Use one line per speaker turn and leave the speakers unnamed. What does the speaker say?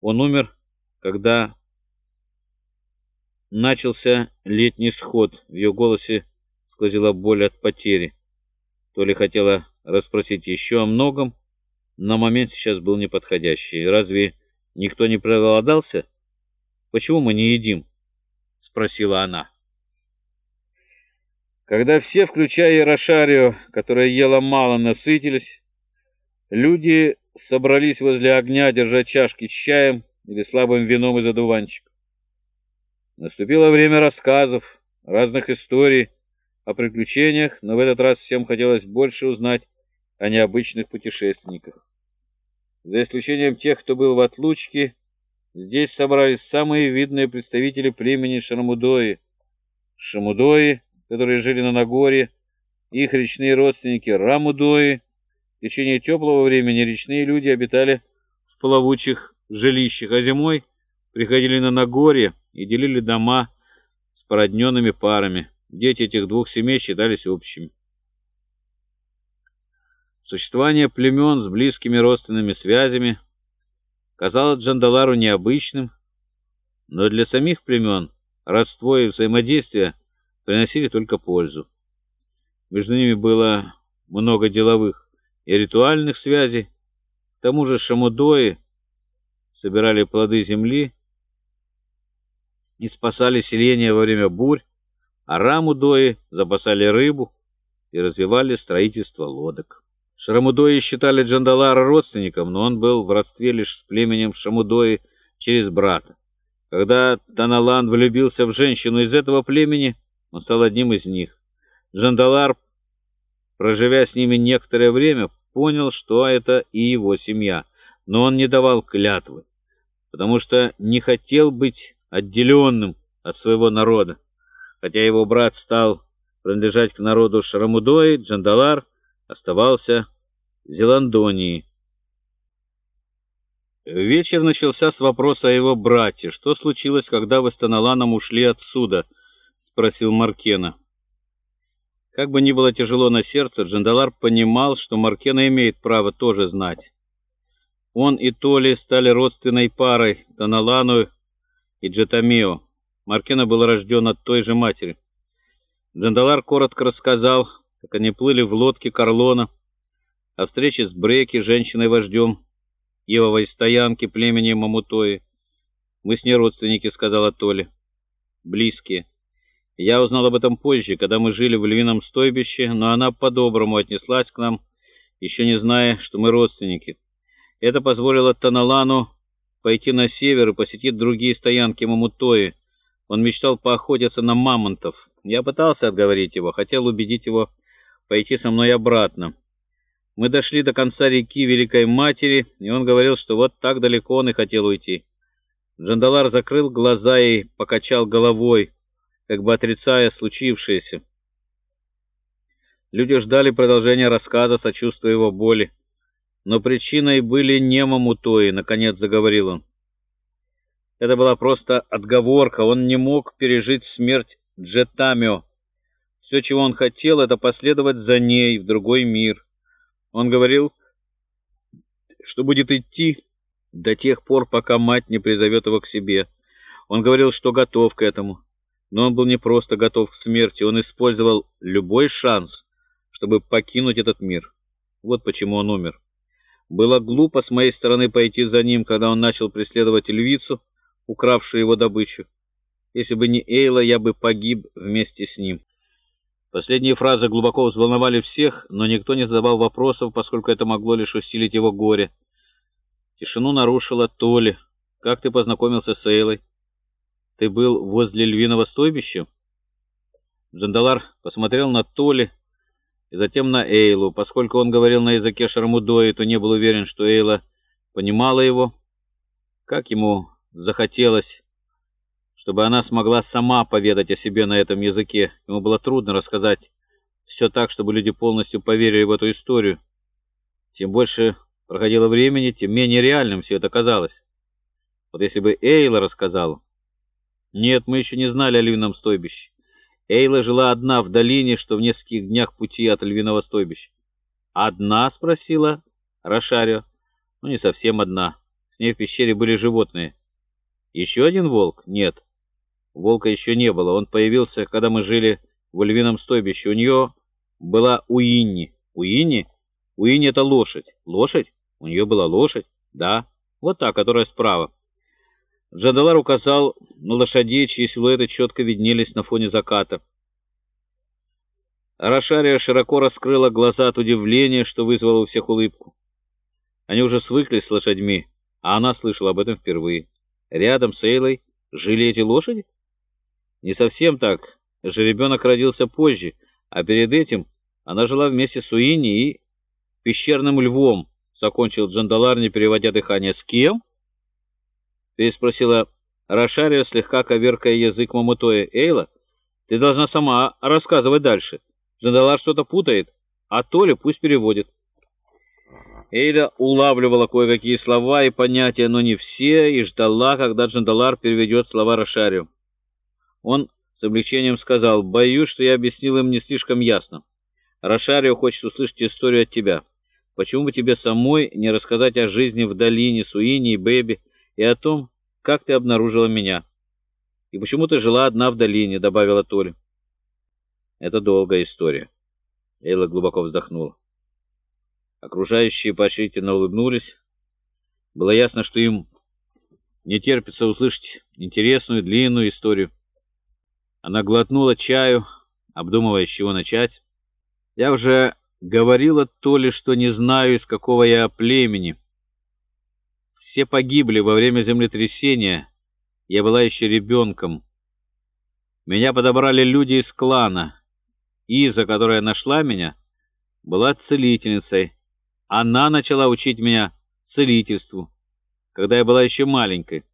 Он умер, когда начался летний сход. В ее голосе сквозила боль от потери. То ли хотела расспросить еще о многом, но момент сейчас был неподходящий. Разве никто не проголодался? Почему мы не едим? Спросила она. Когда все, включая Рошарио, которая ела мало, насытились, люди собрались возле огня, держа чашки с чаем или слабым вином из одуванчика. Наступило время рассказов, разных историй о приключениях, но в этот раз всем хотелось больше узнать о необычных путешественниках. За исключением тех, кто был в отлучке, здесь собрались самые видные представители племени Шрамудои. Шамудои, которые жили на Нагоре, их речные родственники Рамудои. В течение теплого времени речные люди обитали в плавучих жилищах, а зимой приходили на Нагорье и делили дома с породненными парами. Дети этих двух семей считались общими. Существование племен с близкими родственными связями казалось Джандалару необычным, но для самих племен родство и взаимодействие приносили только пользу. Между ними было много деловых и ритуальных связей. К тому же шамудои собирали плоды земли и спасали селения во время бурь, а рамудои запасали рыбу и развивали строительство лодок. Шрамудои считали Джандалара родственником, но он был в родстве лишь с племенем Шамудои через брата. Когда Таналан влюбился в женщину из этого племени, он стал одним из них. Джандалар, проживя с ними некоторое время, понял, что это и его семья, но он не давал клятвы, потому что не хотел быть отделенным от своего народа. Хотя его брат стал принадлежать к народу Шрамудои, Джандалар оставался Зеландонии. Вечер начался с вопроса о его брате. «Что случилось, когда вы с Таналаном ушли отсюда?» — спросил Маркена. Как бы ни было тяжело на сердце, Джандалар понимал, что Маркена имеет право тоже знать. Он и Толи стали родственной парой Таналану и Джетамео. Маркена был рожден от той же матери. Джандалар коротко рассказал, как они плыли в лодке Карлона, о встрече с Бреки, женщиной-вождем Евовой стоянки племени Мамутои. «Мы с ней родственники», — сказала Толи. «Близкие. Я узнал об этом позже, когда мы жили в львином стойбище, но она по-доброму отнеслась к нам, еще не зная, что мы родственники. Это позволило Таналану пойти на север и посетить другие стоянки Мамутои. Он мечтал поохотиться на мамонтов. Я пытался отговорить его, хотел убедить его пойти со мной обратно. Мы дошли до конца реки Великой Матери, и он говорил, что вот так далеко он и хотел уйти. Джандалар закрыл глаза и покачал головой, как бы отрицая случившееся. Люди ждали продолжения рассказа, сочувствуя его боли. Но причиной были не мамутои, наконец заговорил он. Это была просто отговорка, он не мог пережить смерть Джетамио. Все, чего он хотел, это последовать за ней в другой мир. Он говорил, что будет идти до тех пор, пока мать не призовет его к себе. Он говорил, что готов к этому. Но он был не просто готов к смерти, он использовал любой шанс, чтобы покинуть этот мир. Вот почему он умер. Было глупо с моей стороны пойти за ним, когда он начал преследовать львицу, укравшую его добычу. Если бы не Эйла, я бы погиб вместе с ним. Последние фразы глубоко взволновали всех, но никто не задавал вопросов, поскольку это могло лишь усилить его горе. Тишину нарушила Толи. «Как ты познакомился с Эйлой? Ты был возле львиного стойбища?» Джандалар посмотрел на Толи и затем на Эйлу. Поскольку он говорил на языке Шармудои, то не был уверен, что Эйла понимала его. Как ему захотелось чтобы она смогла сама поведать о себе на этом языке. Ему было трудно рассказать все так, чтобы люди полностью поверили в эту историю. Тем больше проходило времени, тем менее реальным все это казалось. Вот если бы Эйла рассказала... Нет, мы еще не знали о львином стойбище. Эйла жила одна в долине, что в нескольких днях пути от львиного стойбища. «Одна?» — спросила Рошарио. «Ну, не совсем одна. С ней в пещере были животные. Еще один волк? Нет. Волка еще не было. Он появился, когда мы жили в львином стойбище. У нее была Уинни. Уинни? Уинни — это лошадь. Лошадь? У нее была лошадь? Да. Вот та, которая справа. Джадалар указал на лошадей, чьи силуэты четко виднелись на фоне заката. Рашария широко раскрыла глаза от удивления, что вызвало у всех улыбку. Они уже свыклись с лошадьми, а она слышала об этом впервые. Рядом с Эйлой жили эти лошади? Не совсем так. Жеребенок родился позже, а перед этим она жила вместе с Уинни и пещерным львом, закончил Джандалар, не переводя дыхание. С кем? Переспросила Рашария, слегка коверкая язык Мамутоя. Эйла, ты должна сама рассказывать дальше. Джандалар что-то путает, а Толя пусть переводит. Эйля улавливала кое-какие слова и понятия, но не все, и ждала, когда Джандалар переведет слова Рошарию. Он с облегчением сказал, «Боюсь, что я объяснил им не слишком ясно. Рошарио хочет услышать историю от тебя. Почему бы тебе самой не рассказать о жизни в долине Суини и Бэби и о том, как ты обнаружила меня? И почему ты жила одна в долине?» — добавила Толя. «Это долгая история». Эйла глубоко вздохнула. Окружающие поощрительно улыбнулись. Было ясно, что им не терпится услышать интересную, длинную историю. Она глотнула чаю, обдумывая, с чего начать. Я уже говорила то что не знаю, из какого я племени. Все погибли во время землетрясения. Я была еще ребенком. Меня подобрали люди из клана. Иза, которая нашла меня, была целительницей. Она начала учить меня целительству, когда я была еще маленькой.